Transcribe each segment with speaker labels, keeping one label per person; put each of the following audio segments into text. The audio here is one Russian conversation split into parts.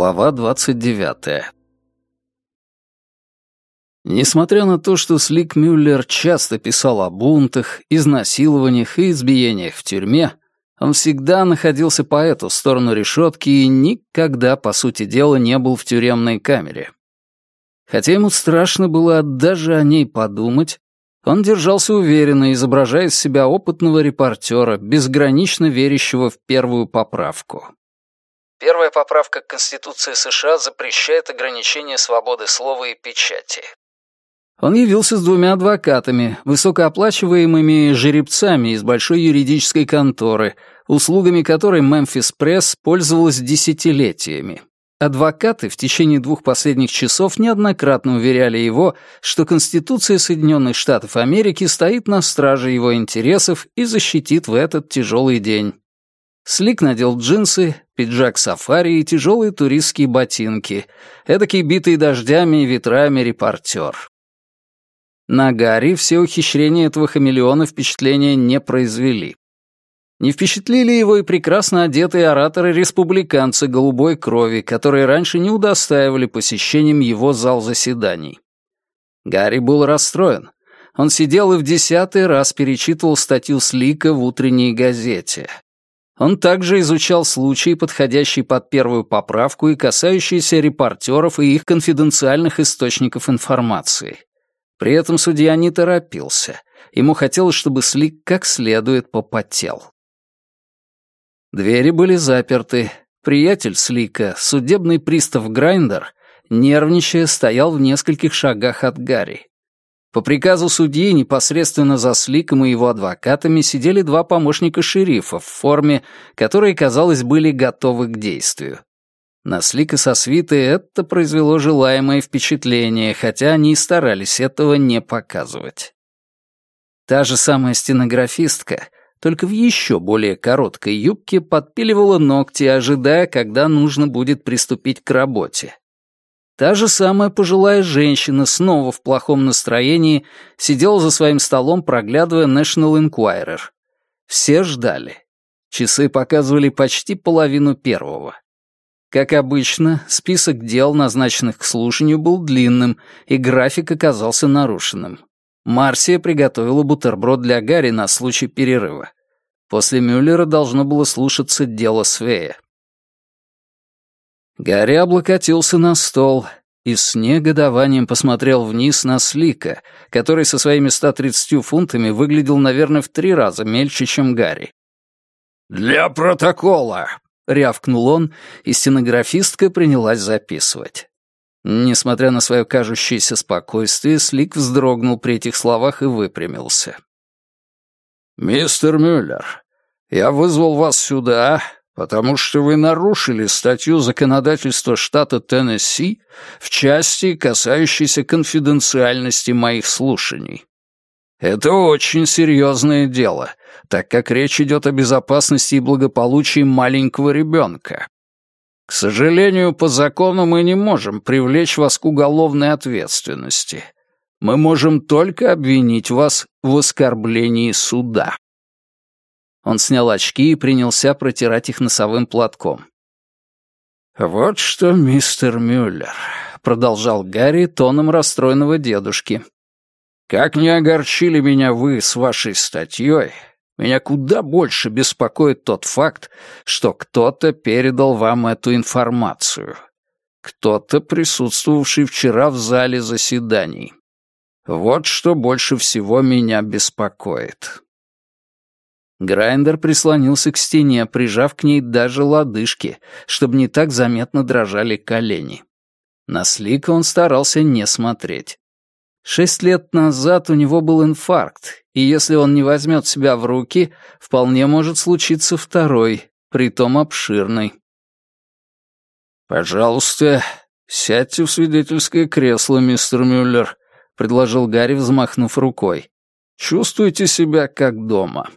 Speaker 1: Глава 29. Несмотря на то, что Слик Мюллер часто писал о бунтах, изнасилованиях и избиениях в тюрьме, он всегда находился по эту сторону решетки и никогда, по сути дела, не был в тюремной камере. Хотя ему страшно было даже о ней подумать, он держался уверенно, изображая из себя опытного репортера, безгранично верящего в первую поправку. Первая поправка к Конституции США запрещает ограничение свободы слова и печати. Он явился с двумя адвокатами, высокооплачиваемыми жеребцами из большой юридической конторы, услугами которой Мемфис Пресс пользовалась десятилетиями. Адвокаты в течение двух последних часов неоднократно уверяли его, что Конституция Соединенных Штатов Америки стоит на страже его интересов и защитит в этот тяжелый день. Слик надел джинсы, пиджак сафари и тяжелые туристские ботинки, эдакий битый дождями и ветрами репортер. На Гарри все ухищрения этого хамелеона впечатления не произвели. Не впечатлили его и прекрасно одетые ораторы-республиканцы голубой крови, которые раньше не удостаивали посещением его зал заседаний. Гарри был расстроен. Он сидел и в десятый раз перечитывал статью Слика в утренней газете. Он также изучал случаи, подходящие под первую поправку и касающиеся репортеров и их конфиденциальных источников информации. При этом судья не торопился. Ему хотелось, чтобы Слик как следует попотел. Двери были заперты. Приятель Слика, судебный пристав Грайндер, нервничая, стоял в нескольких шагах от Гарри. По приказу судьи непосредственно за Сликом и его адвокатами сидели два помощника шерифа в форме, которые, казалось, были готовы к действию. На Слика со свитой это произвело желаемое впечатление, хотя они и старались этого не показывать. Та же самая стенографистка, только в еще более короткой юбке, подпиливала ногти, ожидая, когда нужно будет приступить к работе. Та же самая пожилая женщина, снова в плохом настроении, сидела за своим столом, проглядывая National Enquirer. Все ждали. Часы показывали почти половину первого. Как обычно, список дел, назначенных к слушанию, был длинным, и график оказался нарушенным. Марсия приготовила бутерброд для Гарри на случай перерыва. После Мюллера должно было слушаться дело Свея. Гарри облокотился на стол и с негодованием посмотрел вниз на Слика, который со своими 130 фунтами выглядел, наверное, в три раза мельче, чем Гарри. «Для протокола!» рявкнул он, и стенографистка принялась записывать. Несмотря на свое кажущееся спокойствие, Слик вздрогнул при этих словах и выпрямился. «Мистер Мюллер, я вызвал вас сюда, потому что вы нарушили статью законодательства штата Теннесси в части, касающейся конфиденциальности моих слушаний. Это очень серьезное дело, так как речь идет о безопасности и благополучии маленького ребенка. К сожалению, по закону мы не можем привлечь вас к уголовной ответственности. Мы можем только обвинить вас в оскорблении суда. Он снял очки и принялся протирать их носовым платком. «Вот что, мистер Мюллер», — продолжал Гарри тоном расстроенного дедушки. «Как не огорчили меня вы с вашей статьей, меня куда больше беспокоит тот факт, что кто-то передал вам эту информацию. Кто-то, присутствовавший вчера в зале заседаний. Вот что больше всего меня беспокоит. Грайндер прислонился к стене, прижав к ней даже лодыжки, чтобы не так заметно дрожали колени. На Слика он старался не смотреть. Шесть лет назад у него был инфаркт, и если он не возьмет себя в руки, вполне может случиться второй, притом обширный. «Пожалуйста, сядьте в свидетельское кресло, мистер Мюллер», — предложил Гарри, взмахнув рукой. «Чувствуйте себя как дома».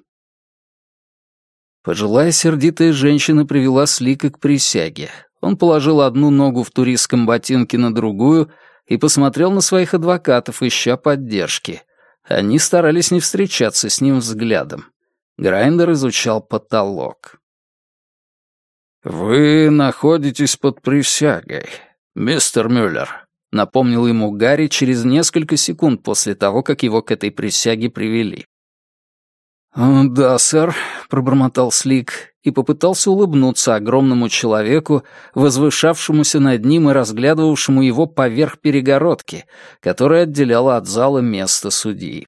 Speaker 1: Пожилая сердитая женщина привела Слика к присяге. Он положил одну ногу в туристском ботинке на другую — и посмотрел на своих адвокатов, ища поддержки. Они старались не встречаться с ним взглядом. Грайндер изучал потолок. «Вы находитесь под присягой, мистер Мюллер», — напомнил ему Гарри через несколько секунд после того, как его к этой присяге привели. «Да, сэр», — пробормотал Слик и попытался улыбнуться огромному человеку, возвышавшемуся над ним и разглядывавшему его поверх перегородки, которая отделяла от зала место судьи.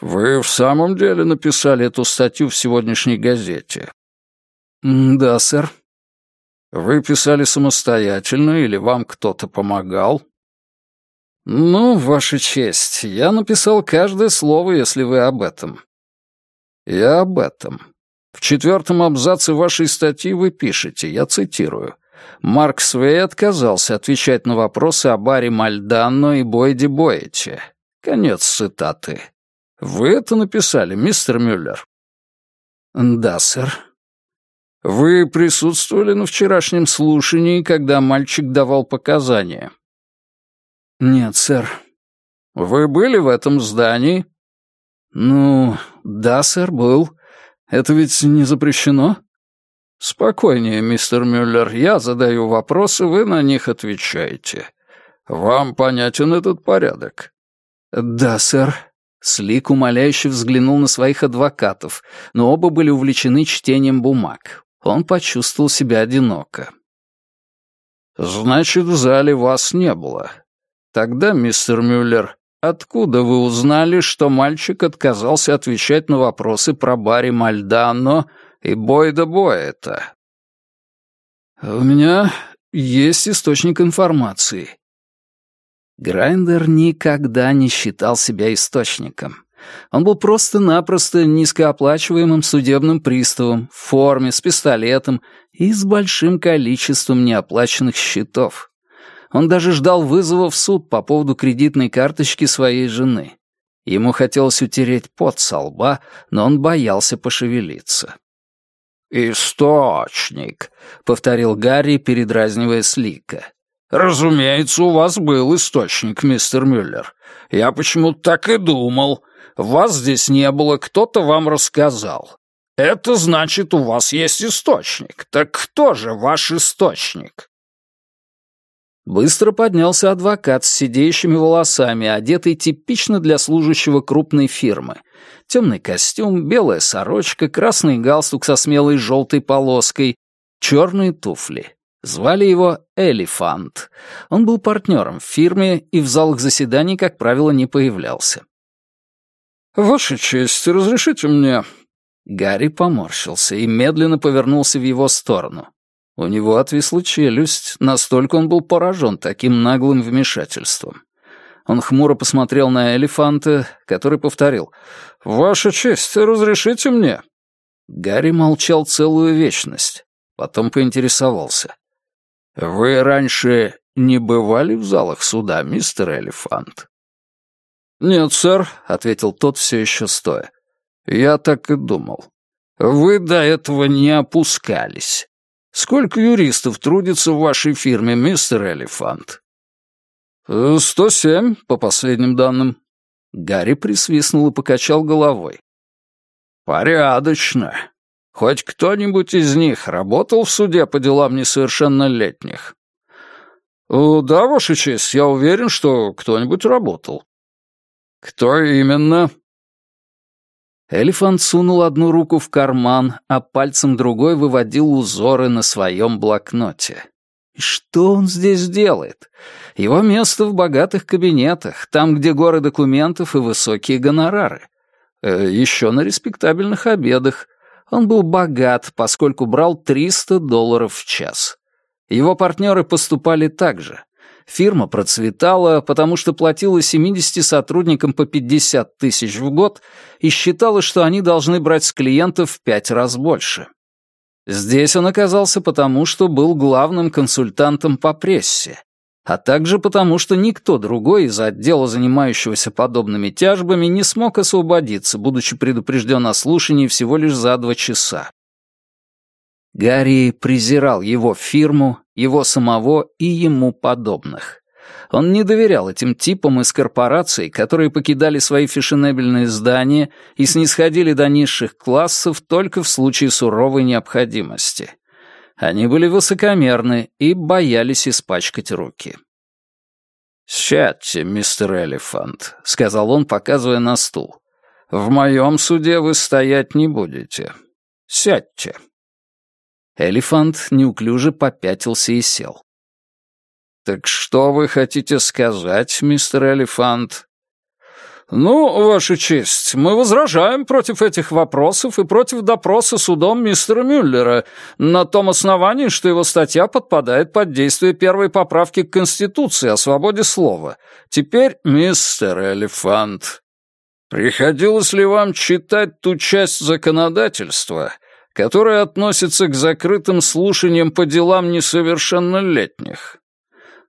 Speaker 1: «Вы в самом деле написали эту статью в сегодняшней газете?» «Да, сэр». «Вы писали самостоятельно или вам кто-то помогал?» «Ну, Ваша честь, я написал каждое слово, если вы об этом». «Я об этом. В четвертом абзаце вашей статьи вы пишете, я цитирую, «Марк Свей отказался отвечать на вопросы о Барри Мальданно и Бойде Боэче». Конец цитаты. Вы это написали, мистер Мюллер?» «Да, сэр». «Вы присутствовали на вчерашнем слушании, когда мальчик давал показания?» «Нет, сэр». «Вы были в этом здании?» «Ну, да, сэр, был. Это ведь не запрещено?» «Спокойнее, мистер Мюллер. Я задаю вопросы, вы на них отвечаете. Вам понятен этот порядок?» «Да, сэр». Слик умоляюще взглянул на своих адвокатов, но оба были увлечены чтением бумаг. Он почувствовал себя одиноко. «Значит, в зале вас не было. Тогда, мистер Мюллер, откуда вы узнали, что мальчик отказался отвечать на вопросы про Барри Мальдано и Бойда Боэта?» «У меня есть источник информации», Грайндер никогда не считал себя источником. Он был просто-напросто низкооплачиваемым судебным приставом, в форме, с пистолетом и с большим количеством неоплаченных счетов. Он даже ждал вызова в суд по поводу кредитной карточки своей жены. Ему хотелось утереть пот со лба, но он боялся пошевелиться. «Источник», — повторил Гарри, передразнивая Слика. «Разумеется, у вас был источник, мистер Мюллер. Я почему-то так и думал. Вас здесь не было, кто-то вам рассказал. Это значит, у вас есть источник. Так кто же ваш источник?» Быстро поднялся адвокат с сидеющими волосами, одетый типично для служащего крупной фирмы. Темный костюм, белая сорочка, красный галстук со смелой желтой полоской, черные туфли. Звали его Элефант. Он был партнером в фирме и в залах заседаний, как правило, не появлялся. «Ваша честь, разрешите мне...» Гарри поморщился и медленно повернулся в его сторону. У него отвисла челюсть, настолько он был поражен таким наглым вмешательством. Он хмуро посмотрел на Элефанта, который повторил «Ваша честь, разрешите мне?» Гарри молчал целую вечность, потом поинтересовался. «Вы раньше не бывали в залах суда, мистер Элефант?» «Нет, сэр», — ответил тот все еще стоя. «Я так и думал. Вы до этого не опускались. Сколько юристов трудится в вашей фирме, мистер Элефант?» «Сто семь, по последним данным». Гарри присвистнул и покачал головой. «Порядочно. Хоть кто-нибудь из них работал в суде по делам несовершеннолетних? Да, Ваша честь, я уверен, что кто-нибудь работал. Кто именно? Элефант сунул одну руку в карман, а пальцем другой выводил узоры на своем блокноте. Что он здесь делает? Его место в богатых кабинетах, там, где горы документов и высокие гонорары. Э, еще на респектабельных обедах, он был богат, поскольку брал 300 долларов в час. Его партнеры поступали так же. Фирма процветала, потому что платила 70 сотрудникам по 50 тысяч в год и считала, что они должны брать с клиентов в пять раз больше. Здесь он оказался потому, что был главным консультантом по прессе а также потому, что никто другой из отдела, занимающегося подобными тяжбами, не смог освободиться, будучи предупрежден о слушании всего лишь за два часа. Гарри презирал его фирму, его самого и ему подобных. Он не доверял этим типам из корпораций, которые покидали свои фешенебельные здания и снисходили до низших классов только в случае суровой необходимости — Они были высокомерны и боялись испачкать руки. «Сядьте, мистер Элефант», — сказал он, показывая на стул. «В моем суде вы стоять не будете. Сядьте». Элефант неуклюже попятился и сел. «Так что вы хотите сказать, мистер Элефант?» «Ну, Ваша честь, мы возражаем против этих вопросов и против допроса судом мистера Мюллера на том основании, что его статья подпадает под действие первой поправки к Конституции о свободе слова. Теперь, мистер Элефант, приходилось ли вам читать ту часть законодательства, которая относится к закрытым слушаниям по делам несовершеннолетних?»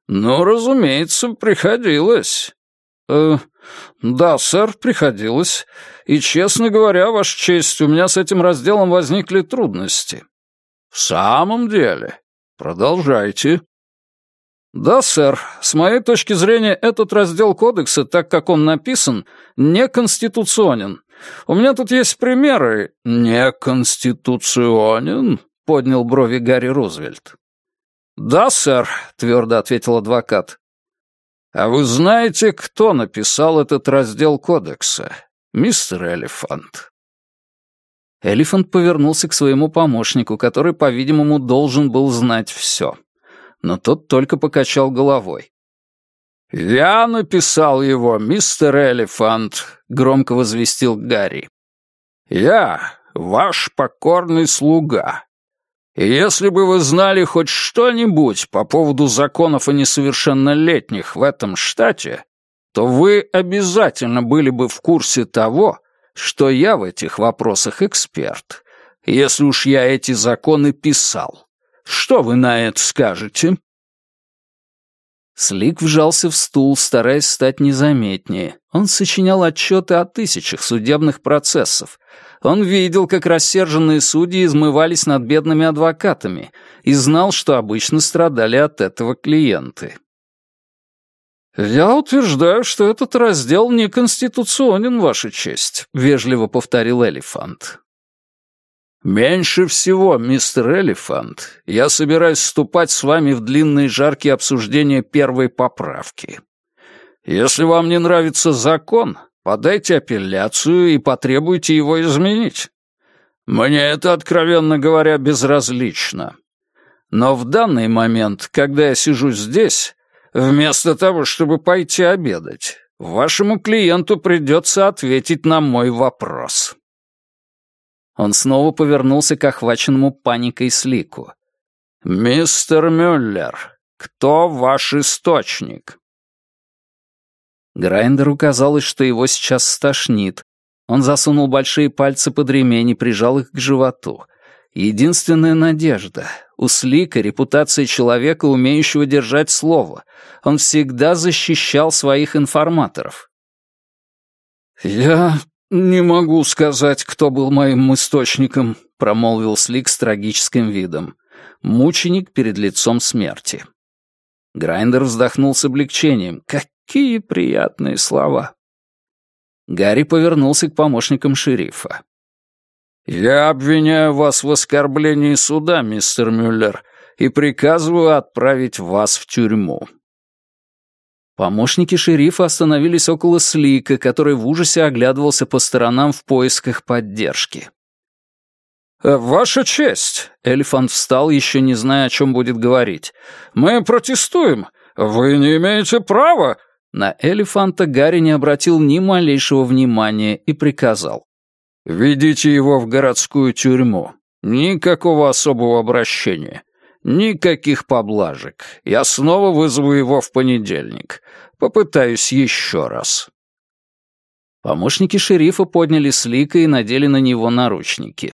Speaker 1: «Ну, разумеется, приходилось». «Э, «Да, сэр, приходилось. И, честно говоря, Ваша честь, у меня с этим разделом возникли трудности». «В самом деле? Продолжайте». «Да, сэр. С моей точки зрения, этот раздел кодекса, так как он написан, неконституционен. У меня тут есть примеры». «Неконституционен?» — поднял брови Гарри Рузвельт. «Да, сэр», — твердо ответил адвокат. «А вы знаете, кто написал этот раздел кодекса, мистер Элефант?» Элефант повернулся к своему помощнику, который, по-видимому, должен был знать все. Но тот только покачал головой. «Я написал его, мистер Элефант», — громко возвестил Гарри. «Я ваш покорный слуга. И если бы вы знали хоть что-нибудь по поводу законов о несовершеннолетних в этом штате, то вы обязательно были бы в курсе того, что я в этих вопросах эксперт, если уж я эти законы писал. Что вы на это скажете?» Слик вжался в стул, стараясь стать незаметнее. Он сочинял отчеты о тысячах судебных процессов, он видел, как рассерженные судьи измывались над бедными адвокатами и знал, что обычно страдали от этого клиенты. «Я утверждаю, что этот раздел неконституционен, Ваша честь», — вежливо повторил Элефант. «Меньше всего, мистер Элефант, я собираюсь вступать с вами в длинные жаркие обсуждения первой поправки. Если вам не нравится закон, подайте апелляцию и потребуйте его изменить. Мне это, откровенно говоря, безразлично. Но в данный момент, когда я сижу здесь, вместо того, чтобы пойти обедать, вашему клиенту придется ответить на мой вопрос». Он снова повернулся к охваченному паникой Слику. «Мистер Мюллер, кто ваш источник?» Грайндеру казалось, что его сейчас стошнит. Он засунул большие пальцы под ремень и прижал их к животу. Единственная надежда. У Слика репутация человека, умеющего держать слово. Он всегда защищал своих информаторов. «Я не могу сказать, кто был моим источником», — промолвил Слик с трагическим видом. Мученик перед лицом смерти. Грайндер вздохнул с облегчением. Какие приятные слова. Гарри повернулся к помощникам шерифа. «Я обвиняю вас в оскорблении суда, мистер Мюллер, и приказываю отправить вас в тюрьму». Помощники шерифа остановились около Слика, который в ужасе оглядывался по сторонам в поисках поддержки. Э, «Ваша честь!» — Элефант встал, еще не зная, о чем будет говорить. «Мы протестуем! Вы не имеете права!» На Элефанта Гарри не обратил ни малейшего внимания и приказал. «Ведите его в городскую тюрьму. Никакого особого обращения. Никаких поблажек. Я снова вызову его в понедельник. Попытаюсь еще раз». Помощники шерифа подняли Слика и надели на него наручники.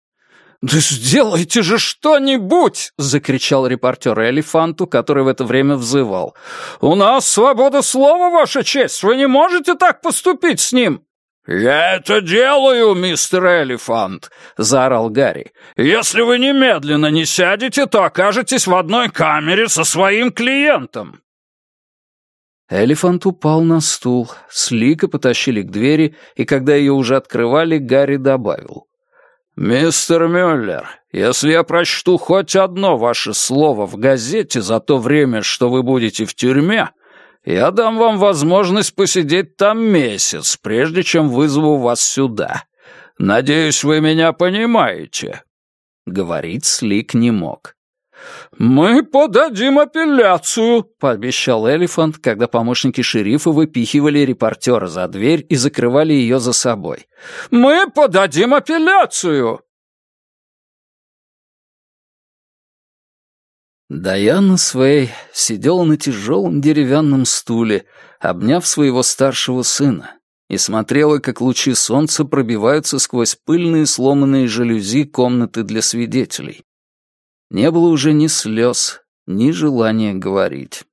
Speaker 1: «Да сделайте же что-нибудь!» — закричал репортер Элефанту, который в это время взывал. «У нас свобода слова, Ваша честь! Вы не можете так поступить с ним!» «Я это делаю, мистер Элефант!» — заорал Гарри. «Если вы немедленно не сядете, то окажетесь в одной камере со своим клиентом!» Элефант упал на стул, Слика потащили к двери, и когда ее уже открывали, Гарри добавил.
Speaker 2: «Мистер Мюллер, если я прочту хоть одно ваше слово в газете за то время, что вы будете в тюрьме, я дам вам возможность посидеть там месяц, прежде чем вызову вас сюда. Надеюсь, вы меня понимаете».
Speaker 1: Говорить Слик не мог.
Speaker 2: «Мы подадим апелляцию», —
Speaker 1: пообещал Элефант, когда помощники шерифа выпихивали репортера за дверь и закрывали ее за собой.
Speaker 2: «Мы подадим апелляцию!»
Speaker 1: Даяна Свей сидела на тяжелом деревянном стуле, обняв своего старшего сына, и смотрела, как лучи солнца пробиваются сквозь пыльные сломанные жалюзи комнаты для свидетелей. Не было уже ни слез, ни желания говорить.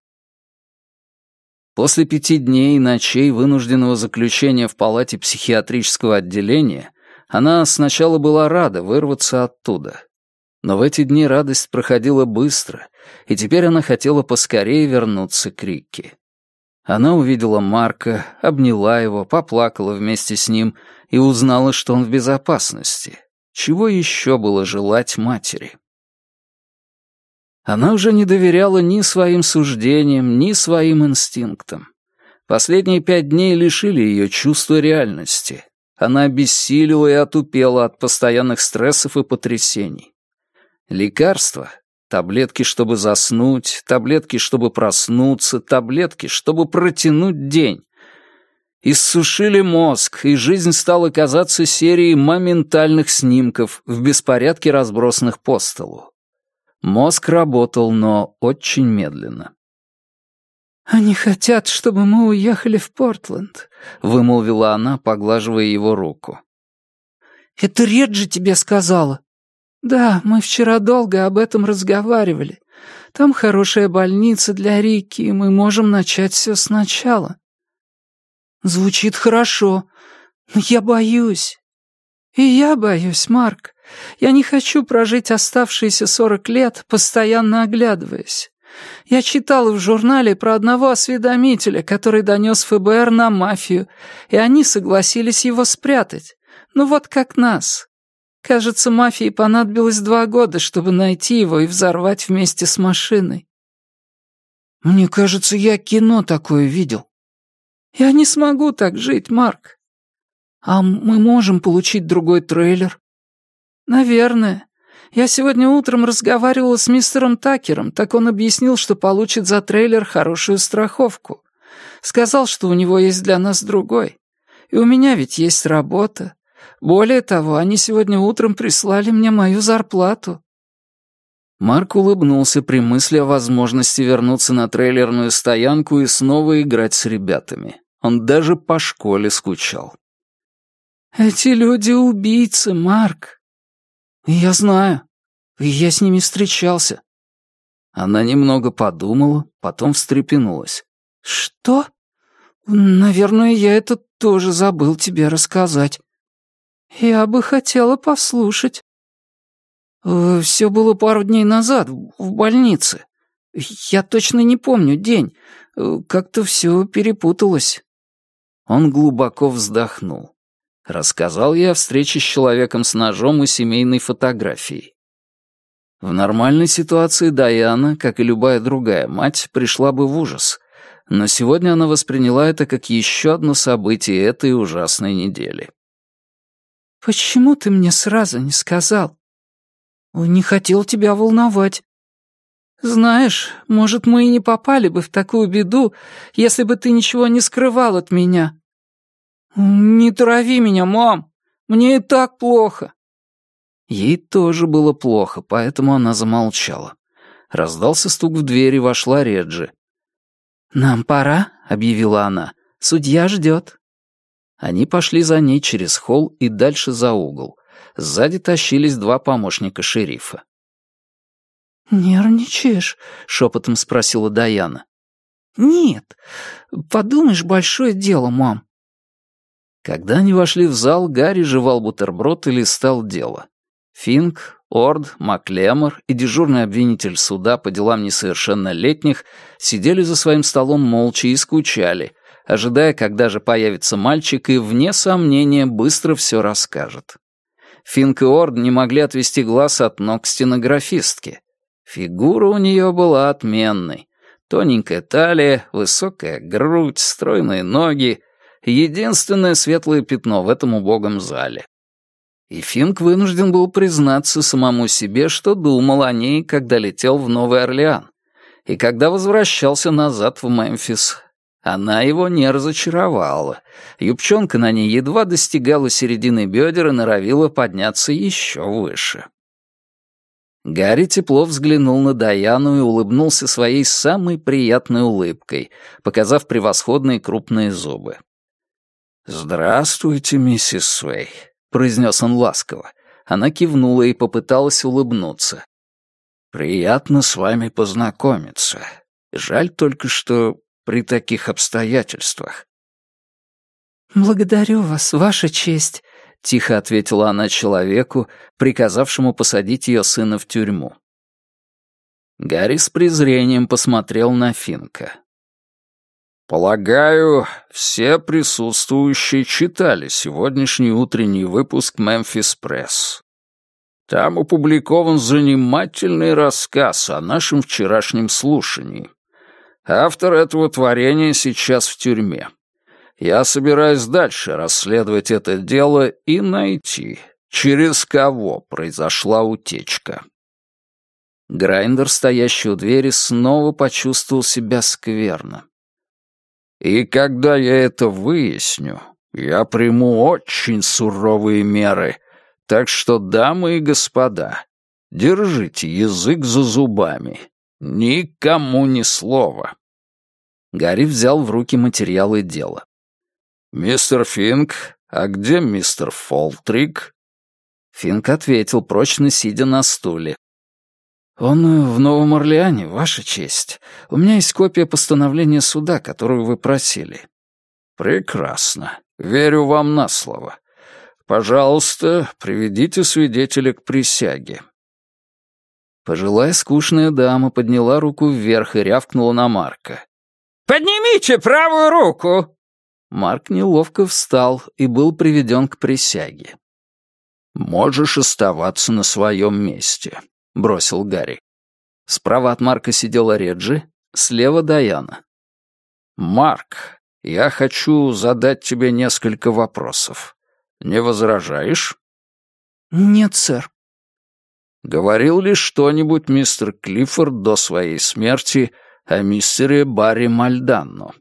Speaker 1: После пяти дней и ночей вынужденного заключения в палате психиатрического отделения она сначала была рада вырваться оттуда. Но в эти дни радость проходила быстро, и теперь она хотела поскорее вернуться к Рикке. Она увидела Марка, обняла его, поплакала вместе с ним и узнала, что он в безопасности. Чего еще было желать матери? Она уже не доверяла ни своим суждениям, ни своим инстинктам. Последние пять дней лишили ее чувства реальности. Она обессилила и отупела от постоянных стрессов и потрясений. Лекарства, таблетки, чтобы заснуть, таблетки, чтобы проснуться, таблетки, чтобы протянуть день. Иссушили мозг, и жизнь стала казаться серией моментальных снимков в беспорядке разбросанных по столу. Мозг работал, но очень медленно.
Speaker 3: «Они хотят, чтобы мы уехали в Портленд», — вымолвила она, поглаживая его руку. «Это Реджи тебе сказала?» «Да, мы вчера долго об этом разговаривали. Там хорошая больница для Рики, и мы можем начать все сначала». «Звучит хорошо, но я боюсь». «И я боюсь, Марк. Я не хочу прожить оставшиеся сорок лет, постоянно оглядываясь. Я читала в журнале про одного осведомителя, который донес ФБР на мафию, и они согласились его спрятать. Ну вот как нас. Кажется, мафии понадобилось два года, чтобы найти его и взорвать вместе с машиной. Мне кажется, я кино такое видел. Я не смогу так жить, Марк. А мы можем получить другой трейлер? «Наверное. Я сегодня утром разговаривала с мистером Такером, так он объяснил, что получит за трейлер хорошую страховку. Сказал, что у него есть для нас другой. И у меня ведь есть работа. Более того, они сегодня утром прислали мне мою зарплату».
Speaker 1: Марк улыбнулся при мысли о возможности вернуться на трейлерную стоянку и снова играть с ребятами. Он даже по школе скучал.
Speaker 3: «Эти люди убийцы, Марк. «Я знаю. Я с ними встречался».
Speaker 1: Она немного подумала, потом встрепенулась.
Speaker 3: «Что? Наверное, я это тоже забыл тебе рассказать. Я бы хотела послушать». «Все было пару дней назад, в больнице. Я точно не помню день. Э, как-то все перепуталось».
Speaker 1: Он глубоко вздохнул. Рассказал я о встрече с человеком с ножом и семейной фотографией. В нормальной ситуации Даяна, как и любая другая мать, пришла бы в ужас. Но сегодня она восприняла это как еще одно событие этой ужасной недели.
Speaker 3: «Почему ты мне сразу не сказал? Не хотел тебя волновать. Знаешь, может, мы и не попали бы в такую беду, если бы ты ничего не скрывал от меня. «Не трави меня, мам! Мне и так плохо!»
Speaker 1: Ей тоже было плохо, поэтому она замолчала. Раздался стук в дверь, и вошла Реджи.
Speaker 3: «Нам пора», — объявила она. «Судья ждет».
Speaker 1: Они пошли за ней через холл и дальше за угол. Сзади тащились два помощника шерифа.
Speaker 3: «Нервничаешь?» — шепотом спросила Даяна. «Нет. Подумаешь, большое дело, мам.
Speaker 1: Когда они вошли в зал, Гарри жевал бутерброд и листал дело. Финк, Орд, Маклемор и дежурный обвинитель суда по делам несовершеннолетних сидели за своим столом молча и скучали, ожидая, когда же появится мальчик и, вне сомнения, быстро все расскажет. Финк и Орд не могли отвести глаз от ног стенографистки. Фигура у нее была отменной. Тоненькая талия, высокая грудь, стройные ноги. Единственное светлое пятно в этом убогом зале. И Финк вынужден был признаться самому себе, что думал о ней, когда летел в Новый Орлеан, и когда возвращался назад в Мемфис. Она его не разочаровала. Юбчонка на ней едва достигала середины бедер и норовила подняться еще выше. Гарри тепло взглянул на Даяну и улыбнулся своей самой приятной улыбкой, показав превосходные крупные зубы. «Здравствуйте, миссис Суэй», — произнес он ласково. Она кивнула и попыталась улыбнуться. «Приятно с вами познакомиться. Жаль только, что при таких обстоятельствах».
Speaker 3: «Благодарю вас, Ваша честь», — тихо ответила она человеку, приказавшему посадить ее сына в тюрьму. Гарри с презрением посмотрел на Финка.
Speaker 2: Полагаю, все присутствующие читали сегодняшний утренний выпуск «Мемфис Пресс». Там опубликован занимательный рассказ о нашем вчерашнем слушании. Автор этого творения сейчас в тюрьме. Я собираюсь дальше расследовать это дело и найти, через кого произошла утечка.
Speaker 1: Грайндер, стоящий у двери, снова почувствовал себя скверно.
Speaker 2: И когда я это выясню, я приму очень суровые меры. Так что, дамы и господа, держите язык за зубами. Никому ни слова.
Speaker 1: Гарри взял в руки материалы дела.
Speaker 2: «Мистер Финк, а где мистер Фолтрик?»
Speaker 1: Финк ответил, прочно сидя на стуле. «Он в Новом Орлеане, Ваша честь. У меня есть копия постановления суда, которую вы просили».
Speaker 2: «Прекрасно. Верю вам на слово. Пожалуйста, приведите свидетеля к присяге».
Speaker 1: Пожилая скучная дама подняла руку вверх и рявкнула на Марка.
Speaker 4: «Поднимите правую руку!»
Speaker 1: Марк неловко встал и был приведен к присяге.
Speaker 2: «Можешь оставаться на своем месте», бросил Гарри.
Speaker 1: Справа от Марка сидела Реджи, слева Даяна.
Speaker 2: «Марк, я хочу задать тебе несколько вопросов. Не возражаешь?»
Speaker 3: «Нет, сэр».
Speaker 2: «Говорил ли что-нибудь мистер Клиффорд до своей смерти о мистере Барри Мальданно?»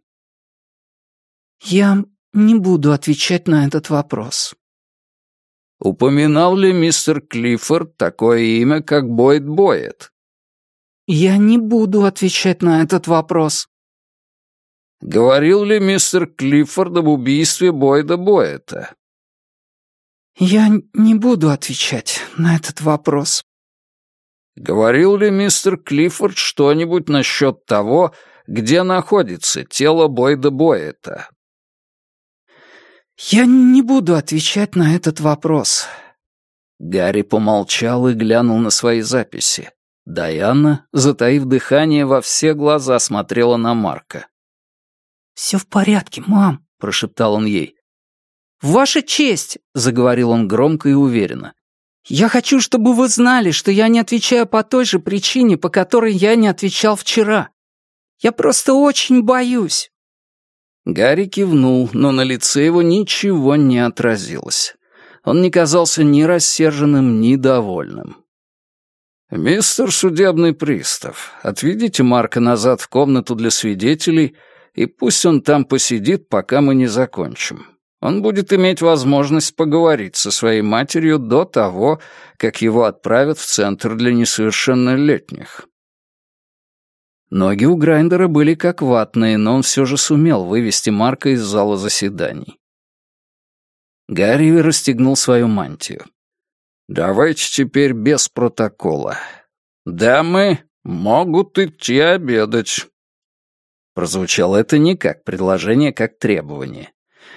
Speaker 3: «Я не буду отвечать на этот вопрос».
Speaker 2: Упоминал ли мистер Клиффорд такое имя, как Бойд Бойет?
Speaker 3: Я не буду отвечать на этот вопрос.
Speaker 2: Говорил ли мистер Клиффорд об убийстве Бойда Бойета?
Speaker 3: Я не буду отвечать на этот вопрос.
Speaker 2: Говорил ли мистер Клиффорд что-нибудь насчет того, где находится тело Бойда Бойета?
Speaker 3: «Я не буду отвечать на этот вопрос».
Speaker 1: Гарри помолчал и глянул на свои записи. Даяна, затаив дыхание, во все глаза смотрела на Марка.
Speaker 3: «Все в порядке, мам», —
Speaker 1: прошептал он ей.
Speaker 3: «Ваша честь», — заговорил он громко и уверенно.
Speaker 5: «Я хочу, чтобы вы знали, что я не отвечаю по той же причине, по которой я не отвечал вчера. Я просто очень боюсь».
Speaker 1: Гарри кивнул, но на лице его ничего не отразилось. Он не казался ни рассерженным, ни довольным.
Speaker 2: «Мистер судебный пристав, отведите Марка назад в комнату для свидетелей, и пусть он там посидит, пока мы не закончим. Он будет иметь возможность поговорить со своей матерью до того, как его отправят в центр для несовершеннолетних».
Speaker 1: Ноги у Грайндера были как ватные, но он все же сумел вывести Марка из зала заседаний. Гарри расстегнул свою мантию.
Speaker 2: «Давайте теперь без протокола. Дамы могут идти обедать».
Speaker 1: Прозвучало это не как предложение, как требование.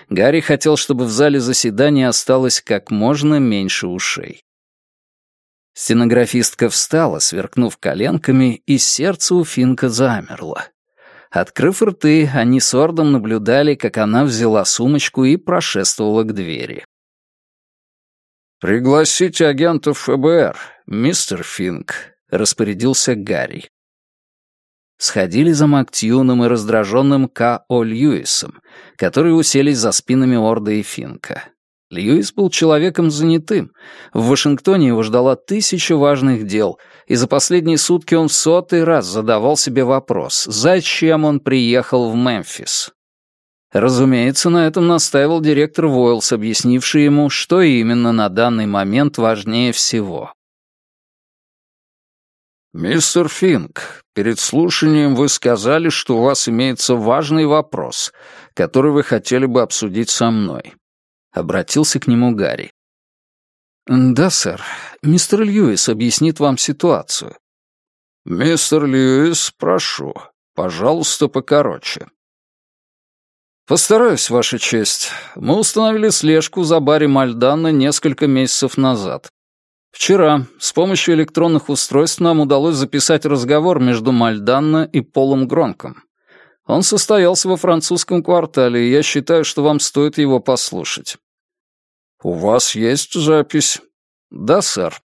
Speaker 1: Гарри хотел, чтобы в зале заседания осталось как можно меньше ушей. Стенографистка встала, сверкнув коленками, и сердце у Финка замерло. Открыв рты, они с Ордом наблюдали, как она взяла сумочку и прошествовала к двери.
Speaker 2: «Пригласите агентов ФБР, мистер Финк», — распорядился Гарри.
Speaker 1: Сходили за Мактьюном и раздраженным К.О. Льюисом, которые уселись за спинами Орда и Финка. Льюис был человеком занятым. В Вашингтоне его ждала тысяча важных дел, и за последние сутки он в сотый раз задавал себе вопрос, зачем он приехал в Мемфис. Разумеется, на этом настаивал директор Войлс, объяснивший ему, что именно на данный момент важнее всего.
Speaker 2: «Мистер Финк, перед слушанием вы сказали, что у вас имеется важный вопрос, который вы хотели бы обсудить со мной», — обратился к нему Гарри.
Speaker 1: «Да, сэр. Мистер Льюис объяснит вам ситуацию».
Speaker 2: «Мистер Льюис, прошу, пожалуйста, покороче».
Speaker 1: «Постараюсь, Ваша честь. Мы установили слежку за Барри Мальдана несколько месяцев назад. Вчера с помощью электронных устройств нам удалось записать разговор между Мальданно и Полом Гронком. Он состоялся во французском квартале, и я считаю, что вам стоит его послушать».
Speaker 2: «У вас есть запись?»
Speaker 1: «Да, сэр».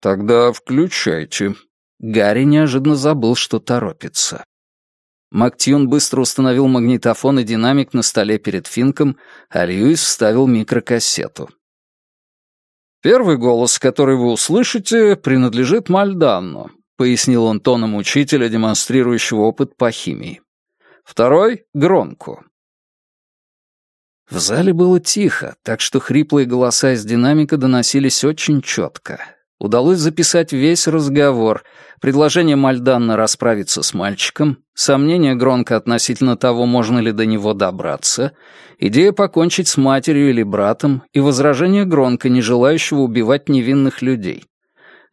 Speaker 2: «Тогда включайте».
Speaker 1: Гарри неожиданно забыл, что торопится. Мактьюн быстро установил магнитофон и динамик на столе перед Финком, а Льюис вставил микрокассету. «Первый голос, который вы услышите, принадлежит Мальданну», пояснил он тоном учителя, демонстрирующего опыт по химии. «Второй — Гронку». В зале было тихо, так что хриплые голоса из динамика доносились очень четко. Удалось записать весь разговор, предложение Мальданна расправиться с мальчиком, сомнение Гронка относительно того, можно ли до него добраться, идея покончить с матерью или братом и возражение Гронка, не желающего убивать невинных людей.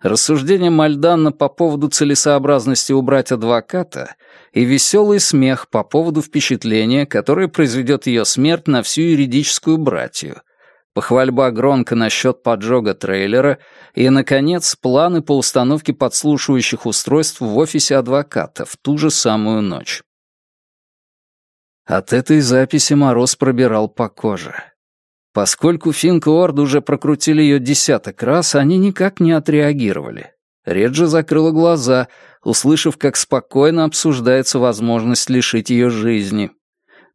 Speaker 1: Рассуждение Мальданна по поводу целесообразности убрать адвоката и веселый смех по поводу впечатления, которое произведет ее смерть на всю юридическую братью — похвальба Гронка насчет поджога трейлера и, наконец, планы по установке подслушивающих устройств в офисе адвоката в ту же самую ночь. От этой записи мороз пробирал по коже. Поскольку Финк и Орд уже прокрутили ее десяток раз, они никак не отреагировали. Реджи закрыла глаза, услышав, как спокойно обсуждается возможность лишить ее жизни.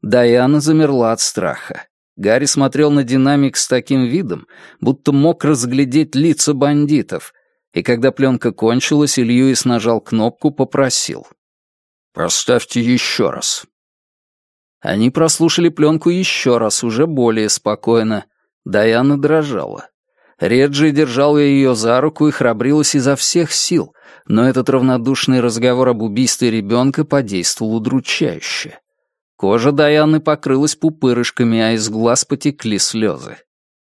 Speaker 1: Даяна замерла от страха. Гарри смотрел на динамик с таким видом, будто мог разглядеть лица бандитов, и когда пленка кончилась, и нажал кнопку, попросил.
Speaker 2: «Проставьте еще раз».
Speaker 1: Они прослушали пленку еще раз, уже более спокойно. Даяна дрожала. Реджи держала ее за руку и храбрилась изо всех сил, но этот равнодушный разговор об убийстве ребенка подействовал удручающе. Кожа Даяны покрылась пупырышками, а из глаз потекли слезы.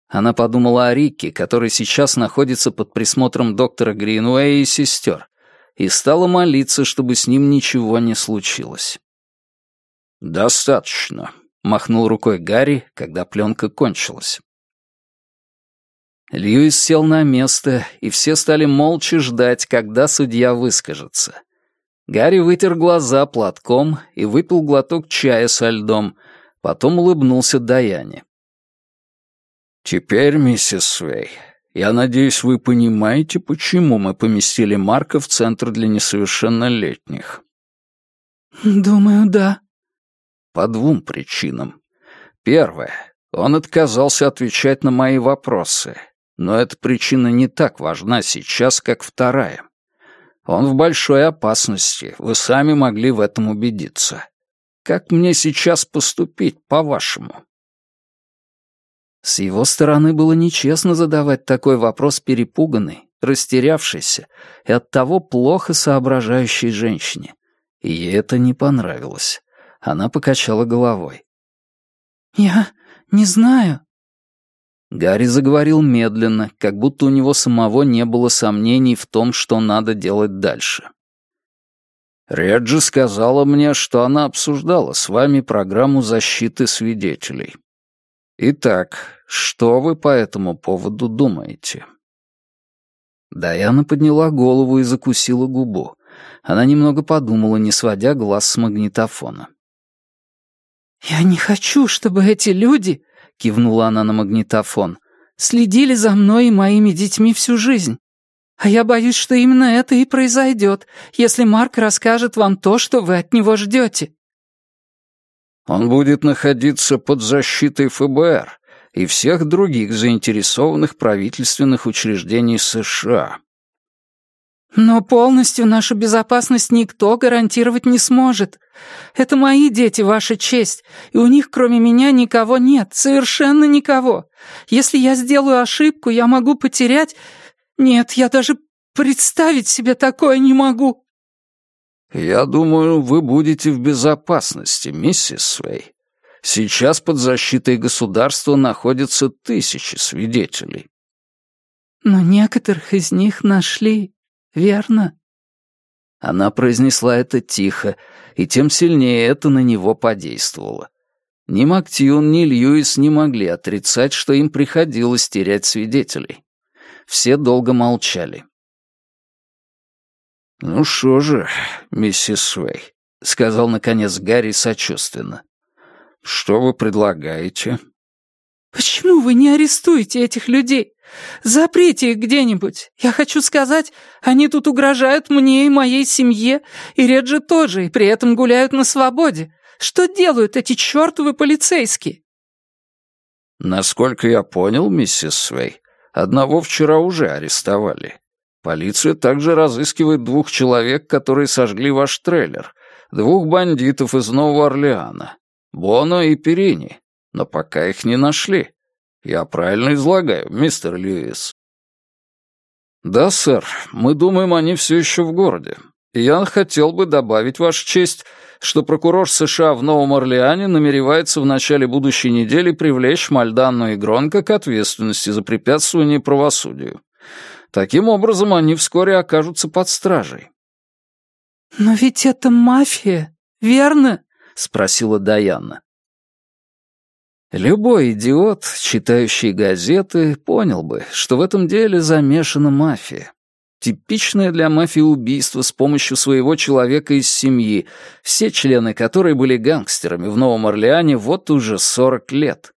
Speaker 1: Она подумала о Рике, который сейчас находится под присмотром доктора Гринуэя и сестер, и стала молиться, чтобы с ним ничего не случилось.
Speaker 2: «Достаточно», — махнул рукой Гарри, когда пленка кончилась.
Speaker 1: Льюис сел на место, и все стали молча ждать, когда судья выскажется. Гарри вытер глаза платком и выпил глоток чая со льдом, потом улыбнулся Даяне.
Speaker 2: «Теперь, миссис Свей, я надеюсь, вы понимаете, почему мы поместили Марка в Центр для несовершеннолетних?»
Speaker 5: «Думаю, да».
Speaker 2: «По двум причинам. Первое. Он отказался отвечать на мои вопросы, но эта причина не так важна сейчас, как вторая. Он в большой опасности, вы сами могли в этом убедиться. Как мне сейчас поступить, по-вашему?»
Speaker 1: С его стороны было нечестно задавать такой вопрос перепуганной, растерявшейся и оттого плохо соображающей женщине. И ей это не понравилось. Она покачала головой.
Speaker 5: «Я не знаю»,
Speaker 1: Гарри заговорил медленно, как будто у него самого не было сомнений в том, что надо делать дальше.
Speaker 2: «Реджи сказала мне, что она обсуждала с вами программу защиты свидетелей. Итак, что вы по этому поводу думаете?»
Speaker 1: Даяна подняла голову и закусила губу. Она немного подумала, не сводя глаз с магнитофона.
Speaker 5: «Я не хочу, чтобы эти люди...» кивнула она на магнитофон, следили за мной и моими детьми всю жизнь. А я боюсь, что именно это и произойдет, если Марк расскажет вам то, что вы от него ждете».
Speaker 2: «Он будет находиться под защитой ФБР и всех других заинтересованных правительственных учреждений США»,
Speaker 5: но полностью нашу безопасность никто гарантировать не сможет. Это мои дети, ваша честь, и у них кроме меня никого нет, совершенно никого. Если я сделаю ошибку, я могу потерять... Нет, я даже представить себе такое не могу».
Speaker 2: «Я думаю, вы будете в безопасности, миссис Свей. Сейчас под защитой государства находятся тысячи свидетелей».
Speaker 5: «Но некоторых из них нашли», верно?»
Speaker 1: Она произнесла это тихо, и тем сильнее это на него подействовало. Ни Мактьюн, ни Льюис не могли отрицать, что им приходилось терять свидетелей. Все долго молчали.
Speaker 2: «Ну что же, миссис Суэй», — сказал наконец Гарри сочувственно. «Что вы предлагаете?»
Speaker 5: «Почему вы не арестуете этих людей? Заприте их где-нибудь. Я хочу сказать, они тут угрожают мне и моей семье, и Реджи тоже, и при этом гуляют на свободе. Что делают эти чертовы полицейские?»
Speaker 2: «Насколько я понял, миссис Свей, одного вчера уже арестовали. Полиция также разыскивает двух человек, которые сожгли ваш трейлер, двух бандитов из Нового Орлеана, Боно и Перини но пока их не нашли. Я правильно излагаю, мистер Льюис?» «Да, сэр, мы думаем, они все еще в городе. я хотел бы добавить, Ваша честь, что прокурор США в Новом Орлеане намеревается в начале будущей недели привлечь Мальданну и Гронка к ответственности за препятствование правосудию. Таким образом, они вскоре окажутся под стражей».
Speaker 5: «Но ведь это мафия, верно?»
Speaker 1: — спросила Даяна. Любой идиот, читающий газеты, понял бы, что в этом деле замешана мафия. Типичное для мафии убийство с помощью своего человека из семьи, все члены которой были гангстерами в Новом Орлеане вот уже 40 лет.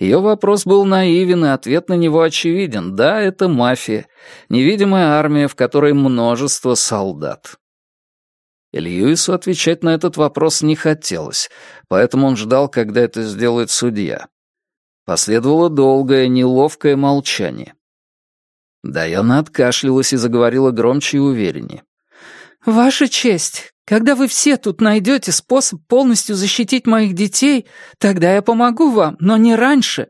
Speaker 1: Ее вопрос был наивен, и ответ на него очевиден. Да, это мафия, невидимая армия, в которой множество солдат. Льюису отвечать на этот вопрос не хотелось, поэтому он ждал, когда это сделает судья. Последовало долгое, неловкое молчание. Дайана откашлялась и заговорила громче и увереннее.
Speaker 5: «Ваша честь, когда вы все тут найдете способ полностью защитить моих детей, тогда я помогу вам, но не раньше».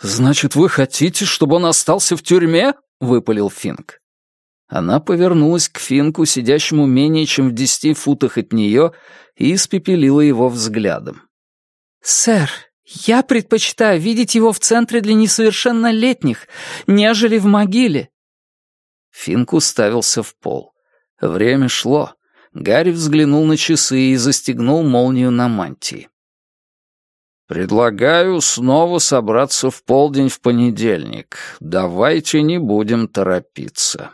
Speaker 1: «Значит, вы хотите, чтобы он остался в тюрьме?» — выпалил Финк. Она повернулась к Финку, сидящему менее чем в десяти футах от нее, и испепелила его взглядом.
Speaker 5: «Сэр, я предпочитаю видеть его в центре для несовершеннолетних, нежели в могиле».
Speaker 1: Финк уставился в пол. Время шло. Гарри взглянул на часы и застегнул молнию на мантии.
Speaker 2: «Предлагаю снова собраться в полдень в понедельник. Давайте не будем торопиться».